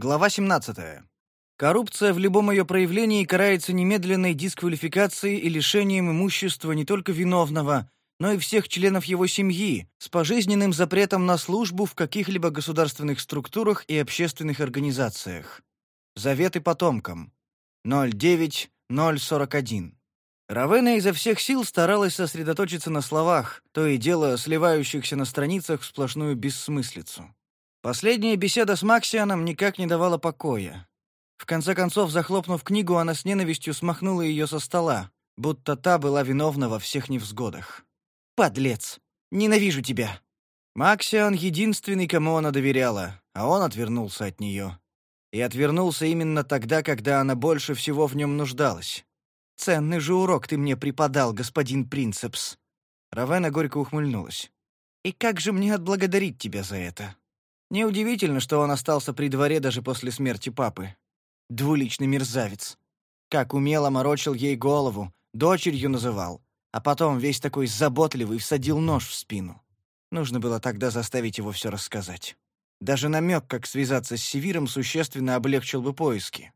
Глава 17. Коррупция в любом ее проявлении карается немедленной дисквалификацией и лишением имущества не только виновного, но и всех членов его семьи, с пожизненным запретом на службу в каких-либо государственных структурах и общественных организациях. Заветы потомкам. 09041. Равена изо всех сил старалась сосредоточиться на словах, то и дело сливающихся на страницах в сплошную бессмыслицу. Последняя беседа с Максианом никак не давала покоя. В конце концов, захлопнув книгу, она с ненавистью смахнула ее со стола, будто та была виновна во всех невзгодах. «Подлец! Ненавижу тебя!» Максиан — единственный, кому она доверяла, а он отвернулся от нее. И отвернулся именно тогда, когда она больше всего в нем нуждалась. «Ценный же урок ты мне преподал, господин Принцепс!» Равена горько ухмыльнулась. «И как же мне отблагодарить тебя за это?» Неудивительно, что он остался при дворе даже после смерти папы. Двуличный мерзавец. Как умело морочил ей голову, дочерью называл, а потом весь такой заботливый всадил нож в спину. Нужно было тогда заставить его все рассказать. Даже намек, как связаться с Севиром, существенно облегчил бы поиски.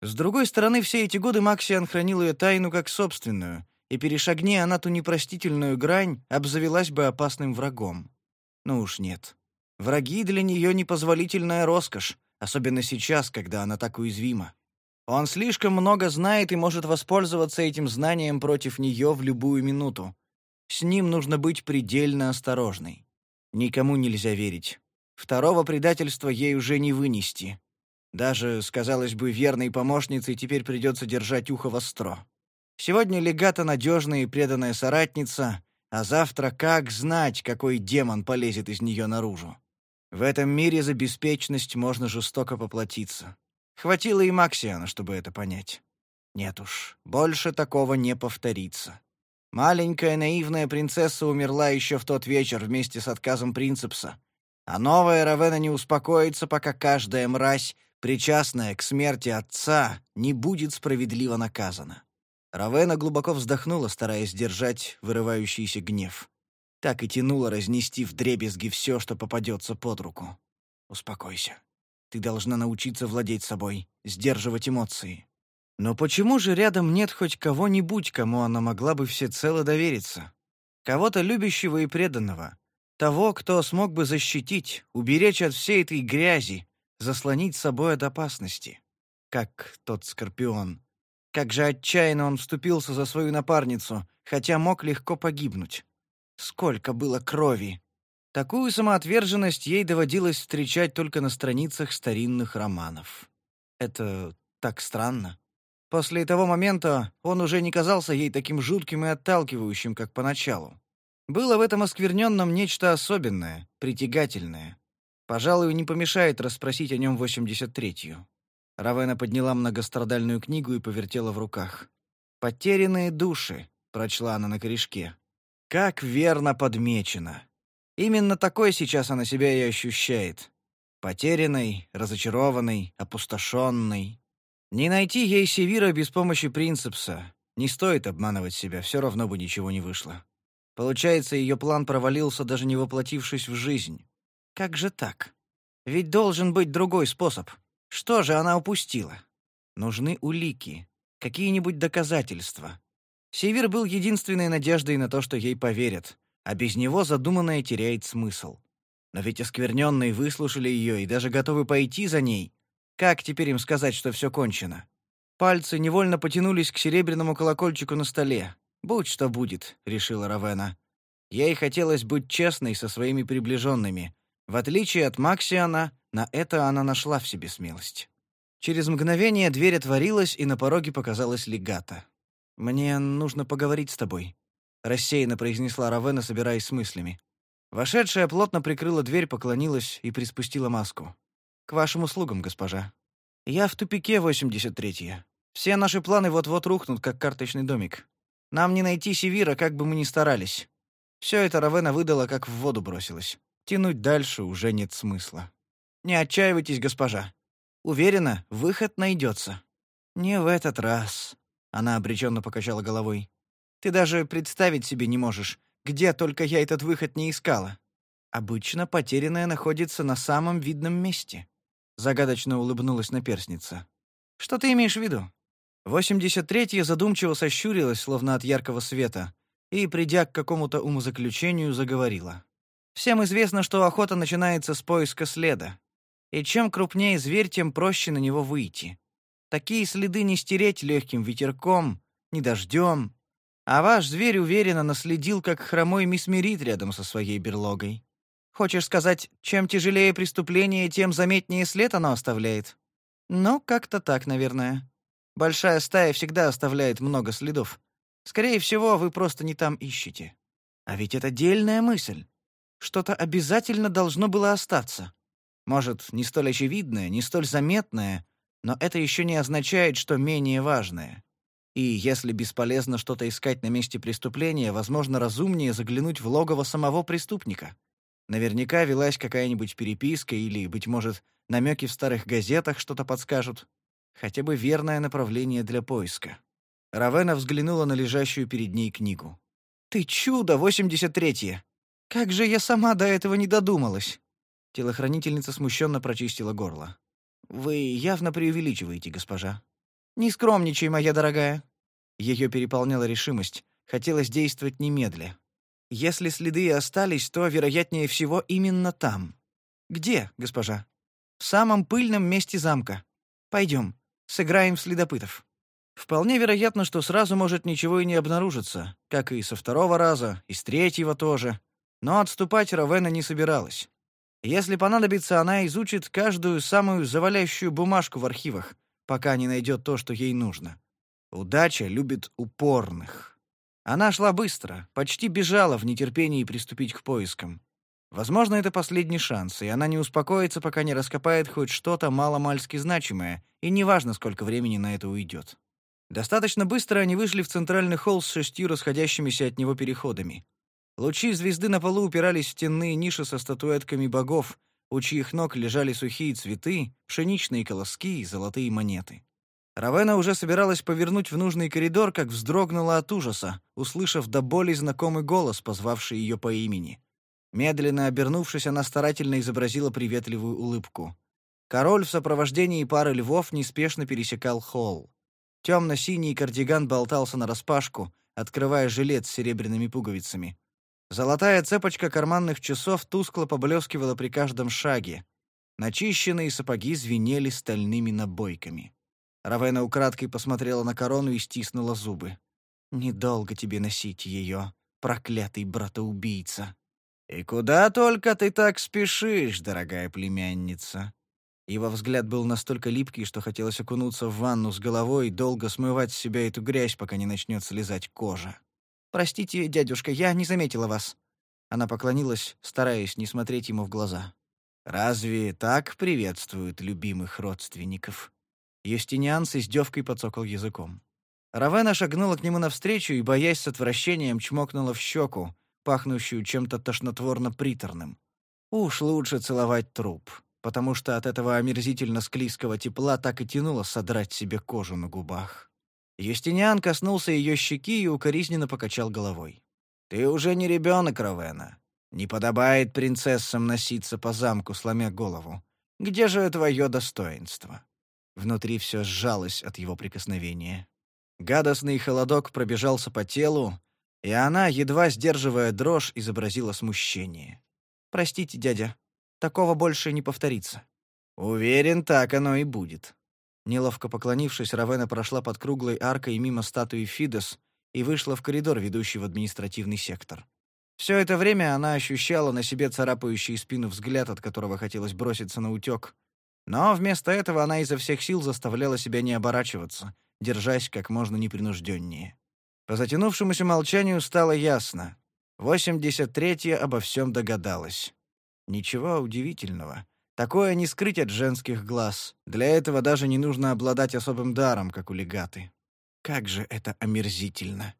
С другой стороны, все эти годы Максиан хранил ее тайну как собственную, и перешагни она ту непростительную грань, обзавелась бы опасным врагом. Ну уж нет. Враги для нее непозволительная роскошь, особенно сейчас, когда она так уязвима. Он слишком много знает и может воспользоваться этим знанием против нее в любую минуту. С ним нужно быть предельно осторожной. Никому нельзя верить. Второго предательства ей уже не вынести. Даже, сказалось бы, верной помощницей теперь придется держать ухо востро. Сегодня легата надежная и преданная соратница, а завтра как знать, какой демон полезет из нее наружу. В этом мире за беспечность можно жестоко поплатиться. Хватило и Максиана, чтобы это понять. Нет уж, больше такого не повторится. Маленькая наивная принцесса умерла еще в тот вечер вместе с отказом принцепса. А новая Равена не успокоится, пока каждая мразь, причастная к смерти отца, не будет справедливо наказана. Равена глубоко вздохнула, стараясь сдержать вырывающийся гнев. Так и тянуло разнести вдребезги все, что попадется под руку. Успокойся. Ты должна научиться владеть собой, сдерживать эмоции. Но почему же рядом нет хоть кого-нибудь, кому она могла бы всецело довериться? Кого-то любящего и преданного. Того, кто смог бы защитить, уберечь от всей этой грязи, заслонить собой от опасности. Как тот скорпион. Как же отчаянно он вступился за свою напарницу, хотя мог легко погибнуть. Сколько было крови! Такую самоотверженность ей доводилось встречать только на страницах старинных романов. Это так странно. После того момента он уже не казался ей таким жутким и отталкивающим, как поначалу. Было в этом оскверненном нечто особенное, притягательное. Пожалуй, не помешает расспросить о нем 83-ю. Равена подняла многострадальную книгу и повертела в руках. «Потерянные души», — прочла она на корешке. Как верно подмечено. Именно такой сейчас она себя и ощущает. Потерянной, разочарованной, опустошенной. Не найти ей Севира без помощи Принцепса. Не стоит обманывать себя, все равно бы ничего не вышло. Получается, ее план провалился, даже не воплотившись в жизнь. Как же так? Ведь должен быть другой способ. Что же она упустила? Нужны улики, какие-нибудь доказательства. Север был единственной надеждой на то, что ей поверят, а без него задуманное теряет смысл. Но ведь оскверненные выслушали ее и даже готовы пойти за ней. Как теперь им сказать, что все кончено? Пальцы невольно потянулись к серебряному колокольчику на столе. «Будь что будет», — решила Равена. Ей хотелось быть честной со своими приближенными. В отличие от Максиана, на это она нашла в себе смелость. Через мгновение дверь отворилась, и на пороге показалась легата. «Мне нужно поговорить с тобой», — рассеянно произнесла Равена, собираясь с мыслями. Вошедшая плотно прикрыла дверь, поклонилась и приспустила маску. «К вашим услугам, госпожа. Я в тупике 83-е. Все наши планы вот-вот рухнут, как карточный домик. Нам не найти Севира, как бы мы ни старались. Все это Равена выдала, как в воду бросилась. Тянуть дальше уже нет смысла. Не отчаивайтесь, госпожа. Уверена, выход найдется. Не в этот раз. Она обреченно покачала головой. «Ты даже представить себе не можешь, где только я этот выход не искала. Обычно потерянная находится на самом видном месте. Загадочно улыбнулась наперсница. «Что ты имеешь в виду?» 83-я задумчиво сощурилась, словно от яркого света, и, придя к какому-то умозаключению, заговорила. «Всем известно, что охота начинается с поиска следа. И чем крупнее зверь, тем проще на него выйти. Такие следы не стереть легким ветерком, ни дождем. А ваш зверь уверенно наследил, как хромой мисмерит рядом со своей берлогой. Хочешь сказать, чем тяжелее преступление, тем заметнее след оно оставляет? Ну, как-то так, наверное. Большая стая всегда оставляет много следов. Скорее всего, вы просто не там ищете. А ведь это дельная мысль. Что-то обязательно должно было остаться. Может, не столь очевидное, не столь заметное, но это еще не означает, что менее важное. И если бесполезно что-то искать на месте преступления, возможно, разумнее заглянуть в логово самого преступника. Наверняка велась какая-нибудь переписка или, быть может, намеки в старых газетах что-то подскажут. Хотя бы верное направление для поиска. Равена взглянула на лежащую перед ней книгу. «Ты чудо, 83-е! Как же я сама до этого не додумалась!» Телохранительница смущенно прочистила горло. «Вы явно преувеличиваете, госпожа». «Не скромничай, моя дорогая». Ее переполняла решимость. Хотелось действовать немедля. Если следы и остались, то, вероятнее всего, именно там. Где, госпожа? В самом пыльном месте замка. Пойдем, сыграем в следопытов. Вполне вероятно, что сразу может ничего и не обнаружиться, как и со второго раза, и с третьего тоже. Но отступать Равена не собиралась. Если понадобится, она изучит каждую самую завалящую бумажку в архивах, пока не найдет то, что ей нужно. Удача любит упорных. Она шла быстро, почти бежала в нетерпении приступить к поискам. Возможно, это последний шанс, и она не успокоится, пока не раскопает хоть что-то маломальски значимое, и неважно, сколько времени на это уйдет. Достаточно быстро они вышли в центральный холл с шестью расходящимися от него переходами. Лучи звезды на полу упирались в стенные ниши со статуэтками богов, у чьих ног лежали сухие цветы, пшеничные колоски и золотые монеты. Равена уже собиралась повернуть в нужный коридор, как вздрогнула от ужаса, услышав до боли знакомый голос, позвавший ее по имени. Медленно обернувшись, она старательно изобразила приветливую улыбку. Король в сопровождении пары львов неспешно пересекал холл. Темно-синий кардиган болтался нараспашку, открывая жилет с серебряными пуговицами. Золотая цепочка карманных часов тускло поблескивала при каждом шаге. Начищенные сапоги звенели стальными набойками. Равена украдкой посмотрела на корону и стиснула зубы. «Недолго тебе носить ее, проклятый братоубийца». «И куда только ты так спешишь, дорогая племянница?» Его взгляд был настолько липкий, что хотелось окунуться в ванну с головой и долго смывать с себя эту грязь, пока не начнет слезать кожа. «Простите, дядюшка, я не заметила вас». Она поклонилась, стараясь не смотреть ему в глаза. «Разве так приветствуют любимых родственников?» Юстиниан с издевкой подсокал языком. Равена шагнула к нему навстречу и, боясь с отвращением, чмокнула в щеку, пахнущую чем-то тошнотворно-приторным. Уж лучше целовать труп, потому что от этого омерзительно-склизкого тепла так и тянуло содрать себе кожу на губах. Юстиниан коснулся ее щеки и укоризненно покачал головой. «Ты уже не ребенок, Равена. Не подобает принцессам носиться по замку, сломя голову. Где же твое достоинство?» Внутри все сжалось от его прикосновения. Гадостный холодок пробежался по телу, и она, едва сдерживая дрожь, изобразила смущение. «Простите, дядя, такого больше не повторится». «Уверен, так оно и будет». Неловко поклонившись, Равена прошла под круглой аркой мимо статуи Фидес и вышла в коридор, ведущий в административный сектор. Все это время она ощущала на себе царапающий спину взгляд, от которого хотелось броситься на утек, но вместо этого она изо всех сил заставляла себя не оборачиваться, держась как можно непринужденнее. По затянувшемуся молчанию стало ясно. 83-я обо всем догадалась. Ничего удивительного. Такое не скрыть от женских глаз. Для этого даже не нужно обладать особым даром, как у легаты. Как же это омерзительно.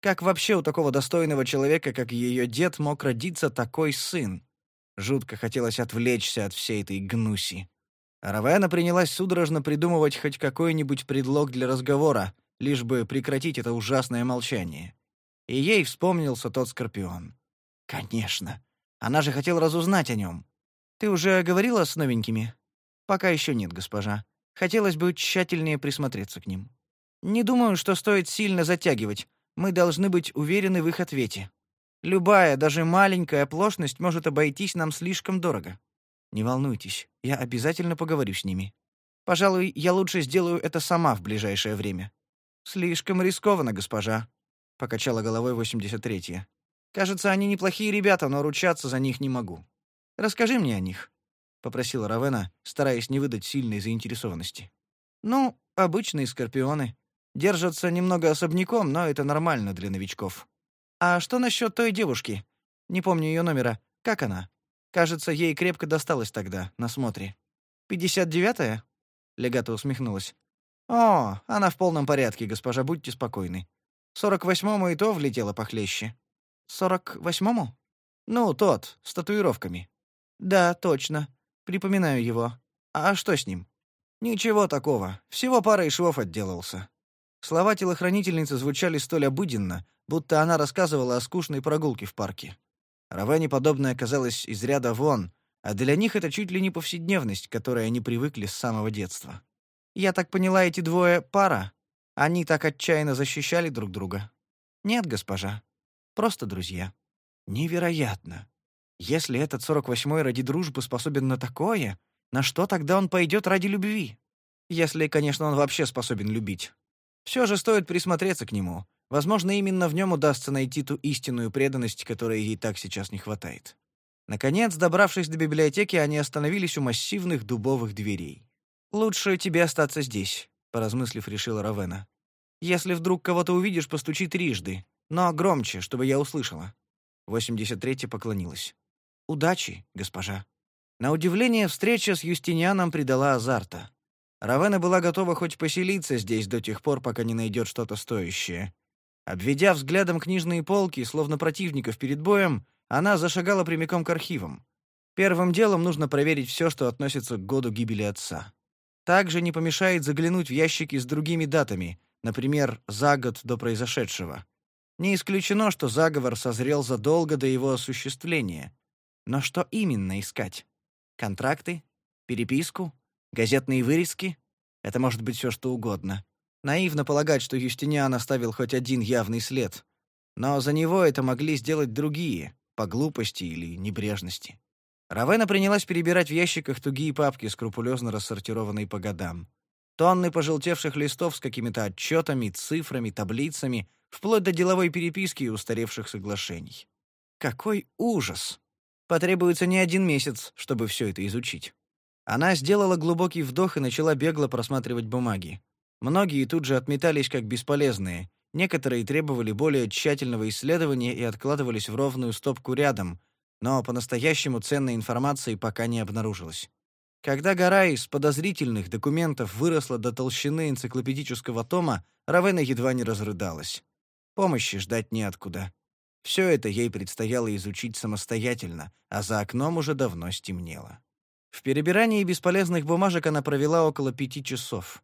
Как вообще у такого достойного человека, как ее дед, мог родиться такой сын? Жутко хотелось отвлечься от всей этой гнуси. Равена принялась судорожно придумывать хоть какой-нибудь предлог для разговора, лишь бы прекратить это ужасное молчание. И ей вспомнился тот скорпион. Конечно. Она же хотела разузнать о нем. Ты уже говорила с новенькими? Пока еще нет, госпожа. Хотелось бы тщательнее присмотреться к ним. Не думаю, что стоит сильно затягивать. Мы должны быть уверены в их ответе. Любая, даже маленькая оплошность может обойтись нам слишком дорого. Не волнуйтесь, я обязательно поговорю с ними. Пожалуй, я лучше сделаю это сама в ближайшее время. Слишком рискованно, госпожа, покачала головой 83-я. Кажется, они неплохие ребята, но ручаться за них не могу. Расскажи мне о них, попросила Равена, стараясь не выдать сильной заинтересованности. Ну, обычные скорпионы. Держатся немного особняком, но это нормально для новичков. А что насчет той девушки? Не помню ее номера. Как она? Кажется, ей крепко досталось тогда, на смотре. «Пятьдесят девятая?» Легата усмехнулась. «О, она в полном порядке, госпожа, будьте спокойны. Сорок восьмому и то влетело похлеще». «Сорок восьмому?» «Ну, тот, с татуировками». «Да, точно. Припоминаю его. А что с ним?» «Ничего такого. Всего парой швов отделался». Слова телохранительницы звучали столь обыденно, будто она рассказывала о скучной прогулке в парке. Равене подобное казалось из ряда вон, а для них это чуть ли не повседневность, к которой они привыкли с самого детства. «Я так поняла, эти двое — пара? Они так отчаянно защищали друг друга?» «Нет, госпожа. Просто друзья». «Невероятно. Если этот сорок восьмой ради дружбы способен на такое, на что тогда он пойдет ради любви? Если, конечно, он вообще способен любить. Все же стоит присмотреться к нему, Возможно, именно в нем удастся найти ту истинную преданность, которой ей так сейчас не хватает. Наконец, добравшись до библиотеки, они остановились у массивных дубовых дверей. «Лучше тебе остаться здесь», — поразмыслив, решила Равена. «Если вдруг кого-то увидишь, постучи трижды, но громче, чтобы я услышала». 83-я поклонилась. «Удачи, госпожа». На удивление, встреча с Юстинианом придала азарта. Равена была готова хоть поселиться здесь до тех пор, пока не найдет что-то стоящее. Обведя взглядом книжные полки, словно противников перед боем, она зашагала прямиком к архивам. Первым делом нужно проверить все, что относится к году гибели отца. Также не помешает заглянуть в ящики с другими датами, например, за год до произошедшего. Не исключено, что заговор созрел задолго до его осуществления. Но что именно искать? Контракты? Переписку? Газетные вырезки? Это может быть все, что угодно. Наивно полагать, что Юстиниан оставил хоть один явный след. Но за него это могли сделать другие, по глупости или небрежности. Равена принялась перебирать в ящиках тугие папки, скрупулезно рассортированные по годам. Тонны пожелтевших листов с какими-то отчетами, цифрами, таблицами, вплоть до деловой переписки и устаревших соглашений. Какой ужас! Потребуется не один месяц, чтобы все это изучить. Она сделала глубокий вдох и начала бегло просматривать бумаги. Многие тут же отметались как бесполезные, некоторые требовали более тщательного исследования и откладывались в ровную стопку рядом, но по-настоящему ценной информации пока не обнаружилось. Когда гора из подозрительных документов выросла до толщины энциклопедического тома, Равена едва не разрыдалась. Помощи ждать неоткуда. Все это ей предстояло изучить самостоятельно, а за окном уже давно стемнело. В перебирании бесполезных бумажек она провела около пяти часов.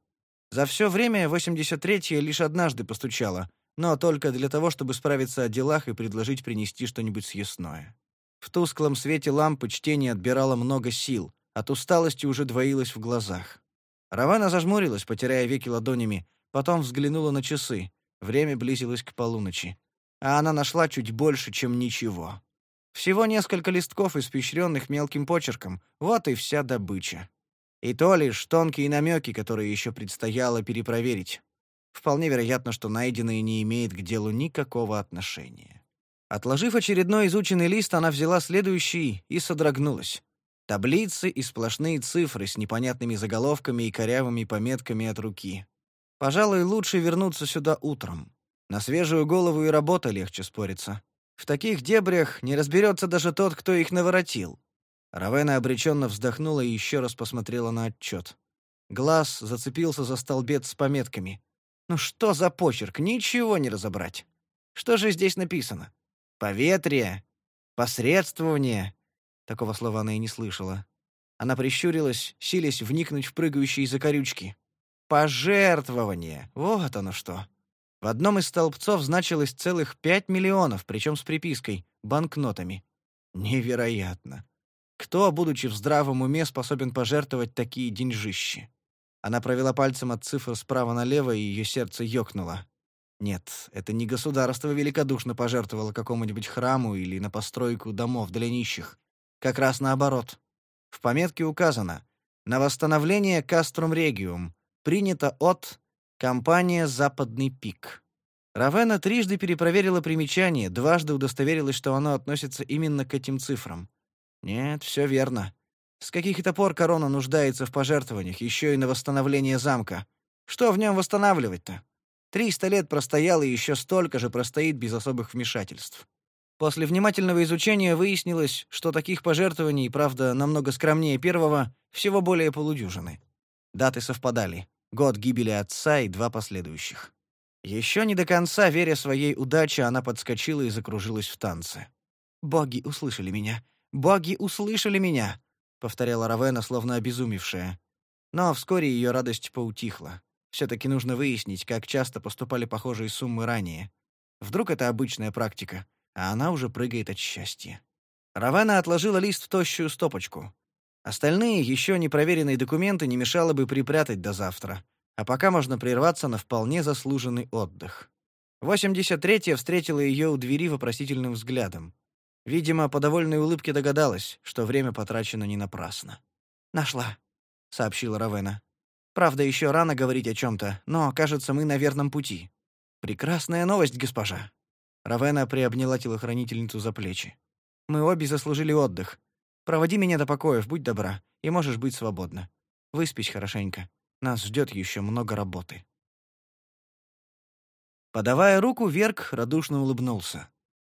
За все время 83-я лишь однажды постучала, но только для того, чтобы справиться о делах и предложить принести что-нибудь съестное. В тусклом свете лампы чтение отбирало много сил, от усталости уже двоилось в глазах. Равана зажмурилась, потеряя веки ладонями, потом взглянула на часы. Время близилось к полуночи. А она нашла чуть больше, чем ничего. Всего несколько листков, испещренных мелким почерком. Вот и вся добыча. И то лишь тонкие намеки, которые еще предстояло перепроверить. Вполне вероятно, что найденное не имеет к делу никакого отношения. Отложив очередной изученный лист, она взяла следующий и содрогнулась. Таблицы и сплошные цифры с непонятными заголовками и корявыми пометками от руки. Пожалуй, лучше вернуться сюда утром. На свежую голову и работа легче спориться. В таких дебрях не разберется даже тот, кто их наворотил. Равена обреченно вздохнула и еще раз посмотрела на отчет. Глаз зацепился за столбец с пометками. Ну что за почерк? Ничего не разобрать. Что же здесь написано? Поветрие? Посредствование? Такого слова она и не слышала. Она прищурилась, силясь вникнуть в прыгающие закорючки. Пожертвование. Вот оно что. В одном из столбцов значилось целых пять миллионов, причем с припиской, банкнотами. Невероятно. Кто, будучи в здравом уме, способен пожертвовать такие деньжищи? Она провела пальцем от цифр справа налево, и ее сердце ёкнуло. Нет, это не государство великодушно пожертвовало какому-нибудь храму или на постройку домов для нищих. Как раз наоборот. В пометке указано «На восстановление Каструм Региум. Принято от компания «Западный пик». Равена трижды перепроверила примечание, дважды удостоверилась, что оно относится именно к этим цифрам. Нет, все верно. С каких это пор корона нуждается в пожертвованиях, еще и на восстановление замка? Что в нем восстанавливать-то? Триста лет простоял и еще столько же простоит без особых вмешательств. После внимательного изучения выяснилось, что таких пожертвований, правда, намного скромнее первого, всего более полудюжины. Даты совпадали. Год гибели отца и два последующих. Еще не до конца, веря своей удаче, она подскочила и закружилась в танце. «Боги услышали меня! Боги услышали меня!» — повторяла Равена, словно обезумевшая. Но вскоре ее радость поутихла. Все-таки нужно выяснить, как часто поступали похожие суммы ранее. Вдруг это обычная практика, а она уже прыгает от счастья. Равена отложила лист в тощую стопочку. Остальные, еще не проверенные документы не мешало бы припрятать до завтра, а пока можно прерваться на вполне заслуженный отдых. 83-я встретила ее у двери вопросительным взглядом. Видимо, по довольной улыбке догадалась, что время потрачено не напрасно. «Нашла», — сообщила Равена. Правда, еще рано говорить о чем-то, но, кажется, мы на верном пути. Прекрасная новость, госпожа. Равена приобняла телохранительницу за плечи. Мы обе заслужили отдых. Проводи меня до покоев, будь добра, и можешь быть свободна. Выспись хорошенько. Нас ждет еще много работы. Подавая руку, Верк радушно улыбнулся.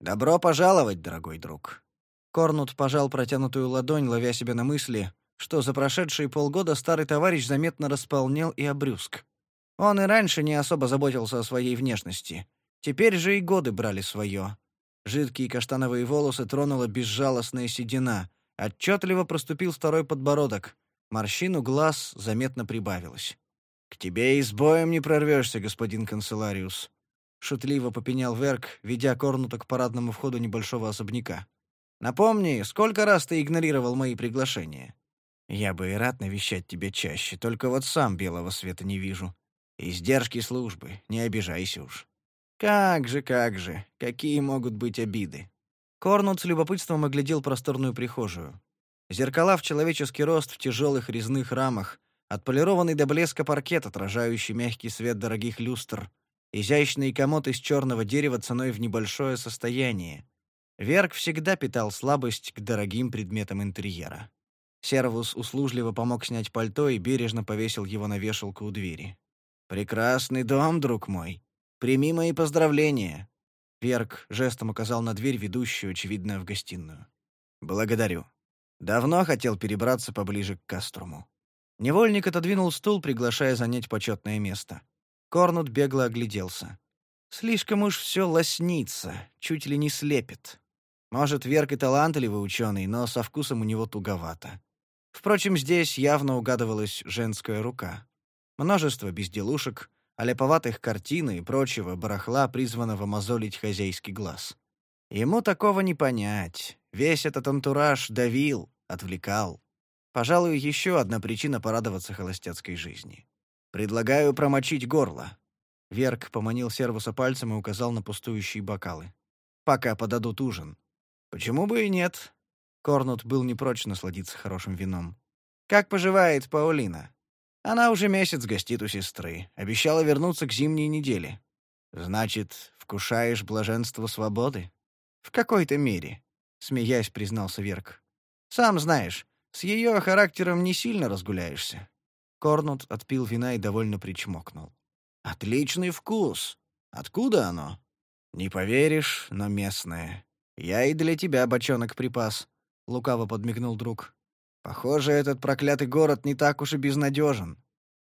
«Добро пожаловать, дорогой друг». Корнут пожал протянутую ладонь, ловя себя на мысли, что за прошедшие полгода старый товарищ заметно располнел и обрюзг. Он и раньше не особо заботился о своей внешности. Теперь же и годы брали свое. Жидкие каштановые волосы тронула безжалостная седина. Отчетливо проступил второй подбородок. Морщину глаз заметно прибавилось. «К тебе и с боем не прорвешься, господин канцелариус», — шутливо попенял Верк, ведя Корнута к парадному входу небольшого особняка. «Напомни, сколько раз ты игнорировал мои приглашения?» Я бы и рад навещать тебя чаще, только вот сам белого света не вижу. Издержки службы, не обижайся уж. Как же, как же, какие могут быть обиды? Корнут с любопытством оглядел просторную прихожую. Зеркала в человеческий рост в тяжелых резных рамах, отполированный до блеска паркет, отражающий мягкий свет дорогих люстр, изящный комод из черного дерева ценой в небольшое состояние. Верк всегда питал слабость к дорогим предметам интерьера. Сервус услужливо помог снять пальто и бережно повесил его на вешалку у двери. «Прекрасный дом, друг мой. Прими мои поздравления». Верк жестом указал на дверь, ведущую, очевидно, в гостиную. «Благодарю. Давно хотел перебраться поближе к Каструму». Невольник отодвинул стул, приглашая занять почетное место. Корнут бегло огляделся. Слишком уж все лоснится, чуть ли не слепит. Может, Верк и талантливый ученый, но со вкусом у него туговато. Впрочем, здесь явно угадывалась женская рука. Множество безделушек, оляповатых картин и прочего барахла, призванного мозолить хозяйский глаз. Ему такого не понять. Весь этот антураж давил, отвлекал. Пожалуй, еще одна причина порадоваться холостяцкой жизни. «Предлагаю промочить горло». Верк поманил сервуса пальцем и указал на пустующие бокалы. «Пока подадут ужин». «Почему бы и нет?» Корнут был не прочь насладиться хорошим вином. «Как поживает Паулина?» «Она уже месяц гостит у сестры. Обещала вернуться к зимней неделе». «Значит, вкушаешь блаженство свободы?» «В какой-то мере», — смеясь признался Верк. «Сам знаешь, с ее характером не сильно разгуляешься». Корнут отпил вина и довольно причмокнул. «Отличный вкус! Откуда оно?» «Не поверишь, но местное. Я и для тебя бочонок припас. — лукаво подмигнул друг. «Похоже, этот проклятый город не так уж и безнадежен.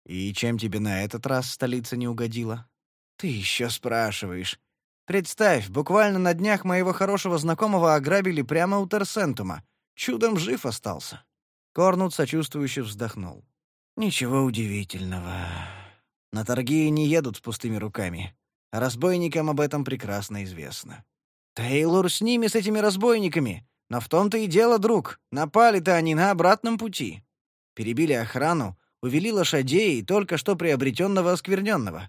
И чем тебе на этот раз столица не угодила?» «Ты еще спрашиваешь. Представь, буквально на днях моего хорошего знакомого ограбили прямо у Терсентума. Чудом жив остался». Корнут сочувствующе вздохнул. «Ничего удивительного. На торги не едут с пустыми руками. разбойникам об этом прекрасно известно». «Тейлор с ними, с этими разбойниками!» Но в том-то и дело, друг, напали-то они на обратном пути. Перебили охрану, увели лошадей и только что приобретенного оскверненного.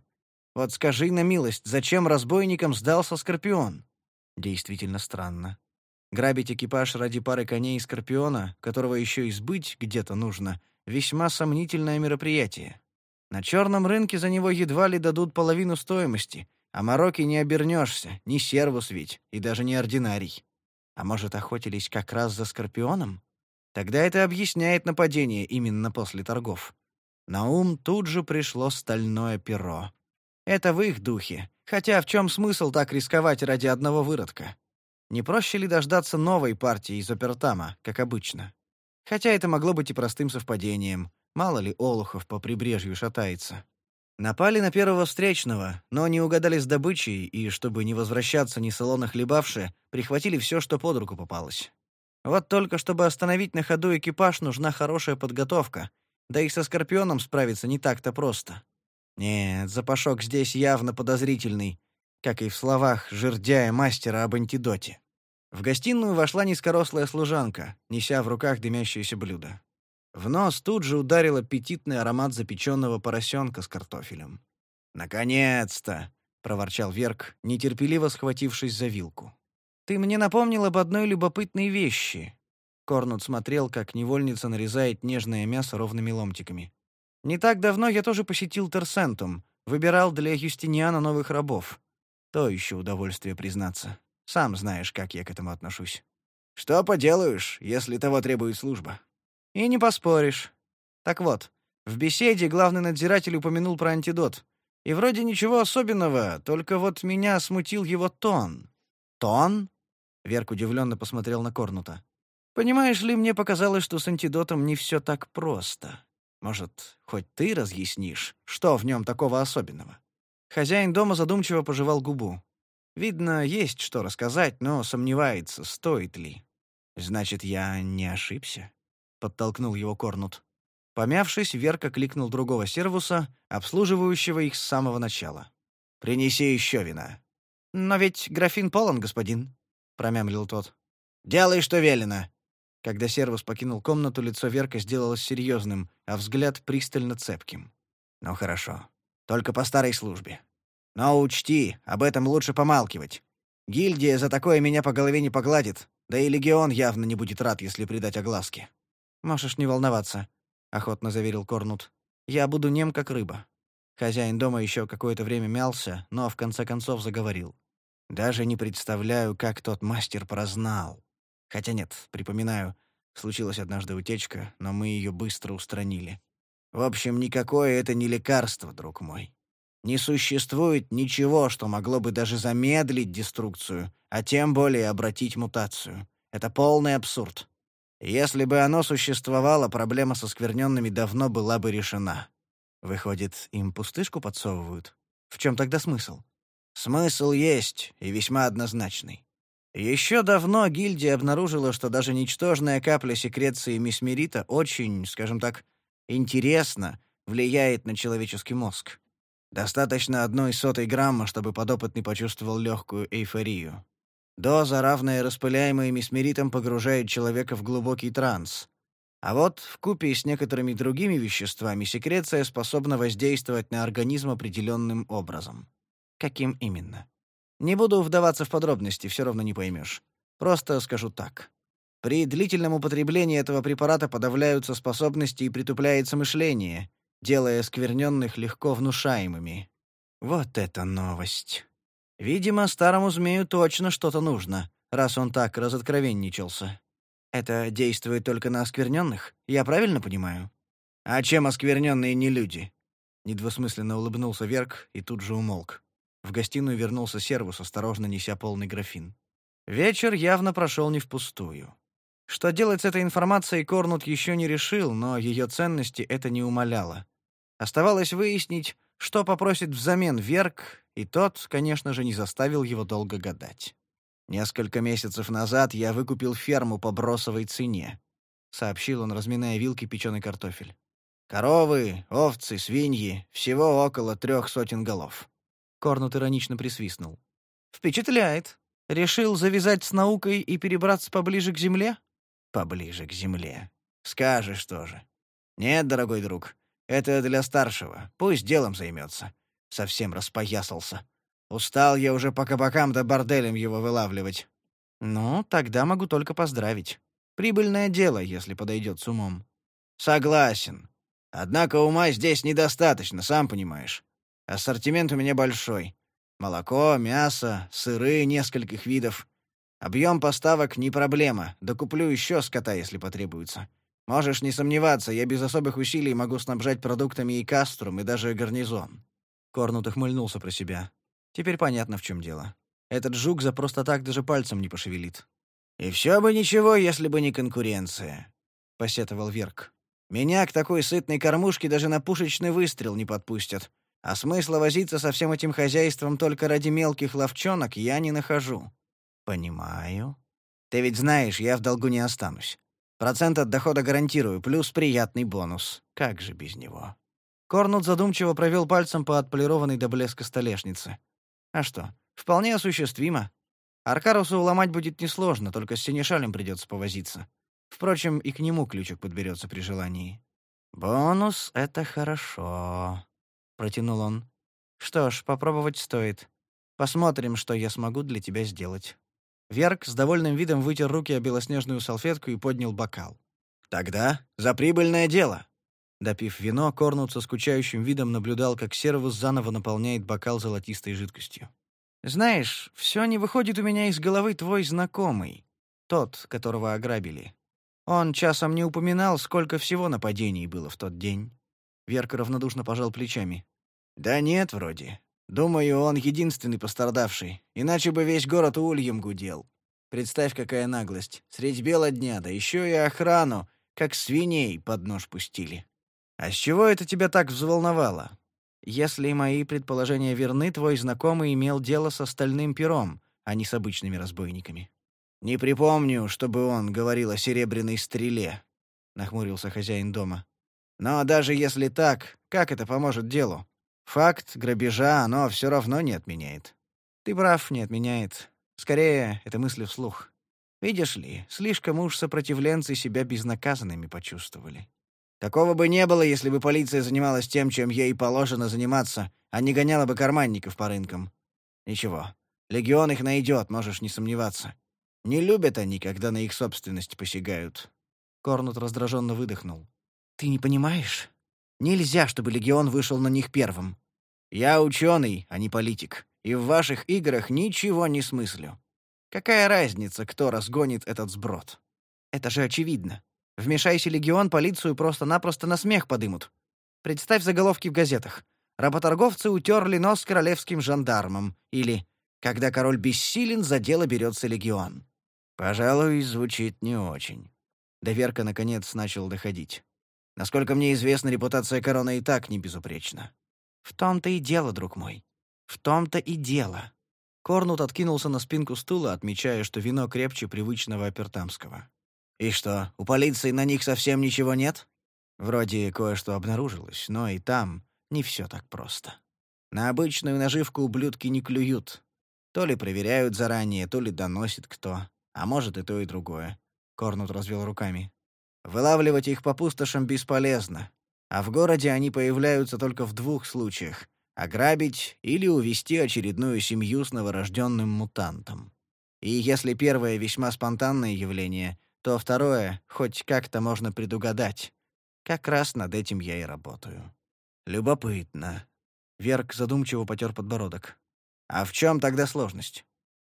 Вот скажи на милость, зачем разбойникам сдался Скорпион? Действительно странно. Грабить экипаж ради пары коней и Скорпиона, которого еще и сбыть где-то нужно, весьма сомнительное мероприятие. На черном рынке за него едва ли дадут половину стоимости, а Марокки не обернешься, ни сервус ведь, и даже не ординарий. А может, охотились как раз за Скорпионом? Тогда это объясняет нападение именно после торгов. На ум тут же пришло стальное перо. Это в их духе. Хотя в чем смысл так рисковать ради одного выродка? Не проще ли дождаться новой партии из Опертама, как обычно? Хотя это могло быть и простым совпадением. Мало ли олухов по прибрежью шатается. Напали на первого встречного, но не угадали с добычей и, чтобы не возвращаться ни солоно хлебавши, прихватили все, что под руку попалось. Вот только чтобы остановить на ходу экипаж, нужна хорошая подготовка, да и со Скорпионом справиться не так-то просто. Нет, запашок здесь явно подозрительный, как и в словах жердяя мастера об антидоте. В гостиную вошла низкорослая служанка, неся в руках дымящееся блюдо. В нос тут же ударил аппетитный аромат запеченного поросенка с картофелем. «Наконец-то!» — проворчал Верк, нетерпеливо схватившись за вилку. «Ты мне напомнил об одной любопытной вещи». Корнут смотрел, как невольница нарезает нежное мясо ровными ломтиками. «Не так давно я тоже посетил Терсентум, выбирал для Юстиниана новых рабов. То еще удовольствие признаться. Сам знаешь, как я к этому отношусь». «Что поделаешь, если того требует служба?» «И не поспоришь. Так вот, в беседе главный надзиратель упомянул про антидот. И вроде ничего особенного, только вот меня смутил его тон. «Тон?» — Верк удивленно посмотрел на Корнута. «Понимаешь ли, мне показалось, что с антидотом не все так просто. Может, хоть ты разъяснишь, что в нем такого особенного?» Хозяин дома задумчиво пожевал губу. Видно, есть что рассказать, но сомневается, стоит ли. «Значит, я не ошибся?» — подтолкнул его Корнут. Помявшись, Верка кликнул другого сервуса, обслуживающего их с самого начала. «Принеси еще вина». «Но ведь графин полон, господин», — промямлил тот. «Делай, что велено». Когда сервус покинул комнату, лицо Верка сделалось серьезным, а взгляд пристально цепким. «Ну хорошо. Только по старой службе. Но учти, об этом лучше помалкивать. Гильдия за такое меня по голове не погладит, да и легион явно не будет рад, если придать огласке». «Можешь не волноваться», — охотно заверил Корнут. «Я буду нем, как рыба». Хозяин дома еще какое-то время мялся, но в конце концов заговорил. Даже не представляю, как тот мастер прознал. Хотя нет, припоминаю, случилась однажды утечка, но мы ее быстро устранили. В общем, никакое это не лекарство, друг мой. Не существует ничего, что могло бы даже замедлить деструкцию, а тем более обратить мутацию. Это полный абсурд. Если бы оно существовало, проблема со скверненными давно была бы решена. Выходит, им пустышку подсовывают? В чем тогда смысл? Смысл есть, и весьма однозначный. Еще давно гильдия обнаружила, что даже ничтожная капля секреции мисмерита очень, скажем так, интересно влияет на человеческий мозг. Достаточно одной сотой грамма, чтобы подопытный почувствовал легкую эйфорию. Доза, равная распыляемой мисмеритом, погружает человека в глубокий транс. А вот в купе с некоторыми другими веществами секреция способна воздействовать на организм определенным образом. Каким именно? Не буду вдаваться в подробности, все равно не поймешь. Просто скажу так. При длительном употреблении этого препарата подавляются способности и притупляется мышление, делая скверненных легко внушаемыми. Вот это новость. Видимо, старому змею точно что-то нужно, раз он так разоткровенничался. Это действует только на оскверненных, я правильно понимаю? А чем оскверненные не люди? Недвусмысленно улыбнулся Верк и тут же умолк. В гостиную вернулся сервус, осторожно неся полный графин. Вечер явно прошел не впустую. Что делать с этой информацией, Корнут еще не решил, но ее ценности это не умаляло. Оставалось выяснить, что попросит взамен Верк, и тот, конечно же, не заставил его долго гадать. «Несколько месяцев назад я выкупил ферму по бросовой цене», — сообщил он, разминая вилки печеный картофель. «Коровы, овцы, свиньи — всего около трех сотен голов. Корнут иронично присвистнул. «Впечатляет. Решил завязать с наукой и перебраться поближе к земле? Поближе к земле. Скажешь тоже. Нет, дорогой друг, это для старшего. Пусть делом займется. Совсем распоясался. Устал я уже по кабакам да борделям его вылавливать. Ну, тогда могу только поздравить. Прибыльное дело, если подойдет с умом. Согласен. Однако ума здесь недостаточно, сам понимаешь. Ассортимент у меня большой. Молоко, мясо, сыры нескольких видов. Объем поставок не проблема, докуплю еще скота, если потребуется. Можешь не сомневаться, я без особых усилий могу снабжать продуктами и каструм, и даже гарнизон». Корнут ухмыльнулся про себя. «Теперь понятно, в чем дело. Этот жук за просто так даже пальцем не пошевелит». «И все бы ничего, если бы не конкуренция», — посетовал Верк. «Меня к такой сытной кормушке даже на пушечный выстрел не подпустят. А смысла возиться со всем этим хозяйством только ради мелких ловчонок я не нахожу». «Понимаю. Ты ведь знаешь, я в долгу не останусь. Процент от дохода гарантирую, плюс приятный бонус. Как же без него?» Корнут задумчиво провел пальцем по отполированной до блеска столешнице. «А что, вполне осуществимо. Аркарусу уломать будет несложно, только с Синешалем придется повозиться. Впрочем, и к нему ключик подберется при желании». «Бонус — это хорошо», — протянул он. «Что ж, попробовать стоит. Посмотрим, что я смогу для тебя сделать». Верк с довольным видом вытер руки о белоснежную салфетку и поднял бокал. «Тогда за прибыльное дело!» Допив вино, Корнут со скучающим видом наблюдал, как Сервус заново наполняет бокал золотистой жидкостью. «Знаешь, все не выходит у меня из головы твой знакомый, тот, которого ограбили. Он часом не упоминал, сколько всего нападений было в тот день». Верка равнодушно пожал плечами. «Да нет, вроде. Думаю, он единственный пострадавший, иначе бы весь город ульем гудел. Представь, какая наглость. Средь бела дня, да еще и охрану, как свиней под нож пустили. А с чего это тебя так взволновало? Если мои предположения верны, твой знакомый имел дело с остальным пером, а не с обычными разбойниками. Не припомню, чтобы он говорил о серебряной стреле, нахмурился хозяин дома. Но даже если так, как это поможет делу? Факт грабежа оно все равно не отменяет. Ты прав, не отменяет. Скорее, это мысли вслух. Видишь ли, слишком уж сопротивленцы себя безнаказанными почувствовали. Такого бы не было, если бы полиция занималась тем, чем ей положено заниматься, а не гоняла бы карманников по рынкам. Ничего, легион их найдет, можешь не сомневаться. Не любят они, когда на их собственность посягают. Корнут раздраженно выдохнул. «Ты не понимаешь? Нельзя, чтобы легион вышел на них первым. Я ученый, а не политик, и в ваших играх ничего не смыслю. Какая разница, кто разгонит этот сброд? Это же очевидно. Вмешайся легион, полицию просто-напросто на смех подымут. Представь заголовки в газетах. Работорговцы утерли нос королевским жандармам. Или «Когда король бессилен, за дело берется легион». Пожалуй, звучит не очень. Доверка, наконец, начал доходить. Насколько мне известно, репутация короны и так не безупречна. В том-то и дело, друг мой. В том-то и дело. Корнут откинулся на спинку стула, отмечая, что вино крепче привычного апертамского. «И что, у полиции на них совсем ничего нет?» Вроде кое-что обнаружилось, но и там не все так просто. На обычную наживку ублюдки не клюют. То ли проверяют заранее, то ли доносит кто. А может и то, и другое. Корнут развел руками. Вылавливать их по пустошам бесполезно. А в городе они появляются только в двух случаях — ограбить или увести очередную семью с новорожденным мутантом. И если первое весьма спонтанное явление, то второе хоть как-то можно предугадать. Как раз над этим я и работаю. Любопытно. Верк задумчиво потер подбородок. А в чем тогда сложность?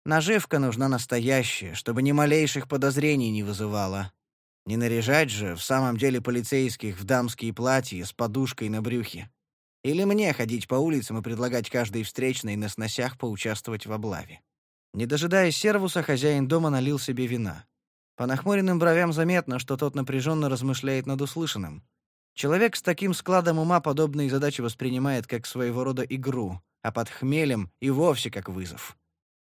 Наживка нужна настоящая, чтобы ни малейших подозрений не вызывала. Не наряжать же в самом деле полицейских в дамские платья с подушкой на брюхе. Или мне ходить по улицам и предлагать каждой встречной на сносях поучаствовать в облаве. Не дожидаясь сервуса, хозяин дома налил себе вина. По нахмуренным бровям заметно, что тот напряженно размышляет над услышанным. Человек с таким складом ума подобные задачи воспринимает как своего рода игру, а под хмелем и вовсе как вызов.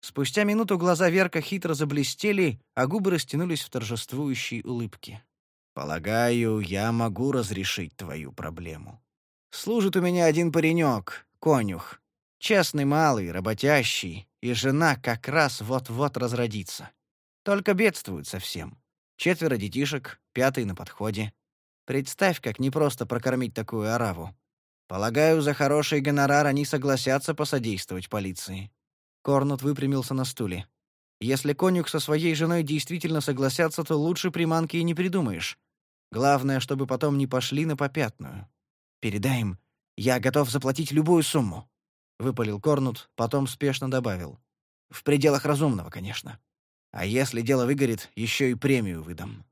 Спустя минуту глаза Верка хитро заблестели, а губы растянулись в торжествующей улыбке. «Полагаю, я могу разрешить твою проблему. Служит у меня один паренек, конюх. Честный малый, работящий, и жена как раз вот-вот разродится. Только бедствуют совсем. Четверо детишек, пятый на подходе. Представь, как непросто прокормить такую ораву. Полагаю, за хороший гонорар они согласятся посодействовать полиции. Корнут выпрямился на стуле. Если конюх со своей женой действительно согласятся, то лучше приманки и не придумаешь. Главное, чтобы потом не пошли на попятную. Передай им, я готов заплатить любую сумму. Выпалил Корнут, потом спешно добавил. В пределах разумного, конечно. А если дело выгорит, еще и премию выдам.